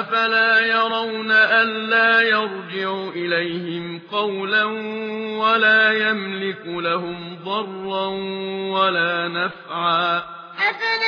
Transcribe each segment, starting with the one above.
أفلا يرون ألا يرجع إليهم قولا ولا يملك لهم ضرا ولا نفعا أفلا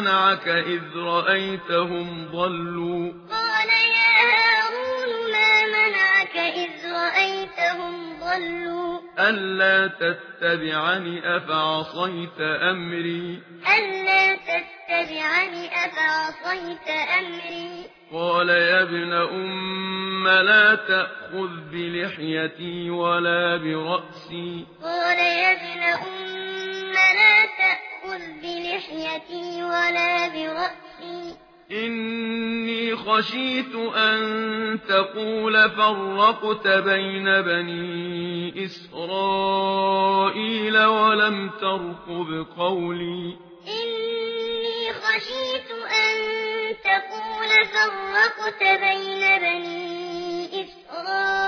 منعك إذ رأيتهم ضلوا. قال يا هارون ما منعك إذ رأيتهم ضلوا؟ ألا تتبعني أفعصيت أمري؟ ألا تتبعني أفعصيت أمري؟ قال يا ابن أم لا تأخذ بلحيتي ولا برأسي. قال يا ابن أم لا تأخذ بلحيتي بلحيتي ولا برأسي. إني خشيت أن تقول فرقت بين بني إسرائيل ولم ترقب قولي. إني خشيت أن تقول فرقت بين بني إسرائيل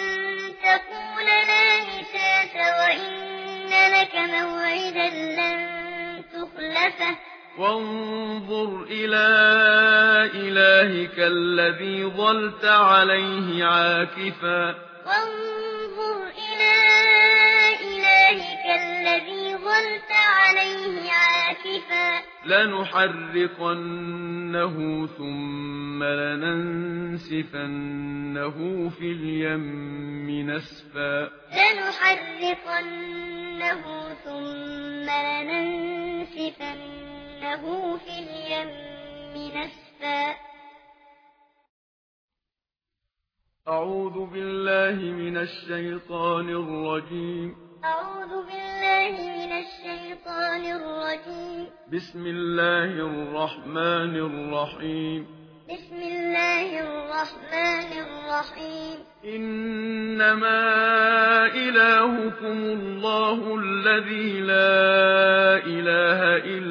وانظر إلى إلهك الذي ظلت عليه عاكفا. وانظر إلى إلهك الذي ظلت عليه عاكفا. لنحرقنه ثم لننسفنه في اليم نسفا. لنحرقنه ثم لننسفنه له فِي الْيَمِّ نَسْفًا. أعوذ بالله من الشيطان الرجيم. أعوذ بالله من الشيطان الرجيم. بسم الله الرحمن الرحيم. بسم الله الرحمن الرحيم. إنما إلهكم الله الذي لا إله إلا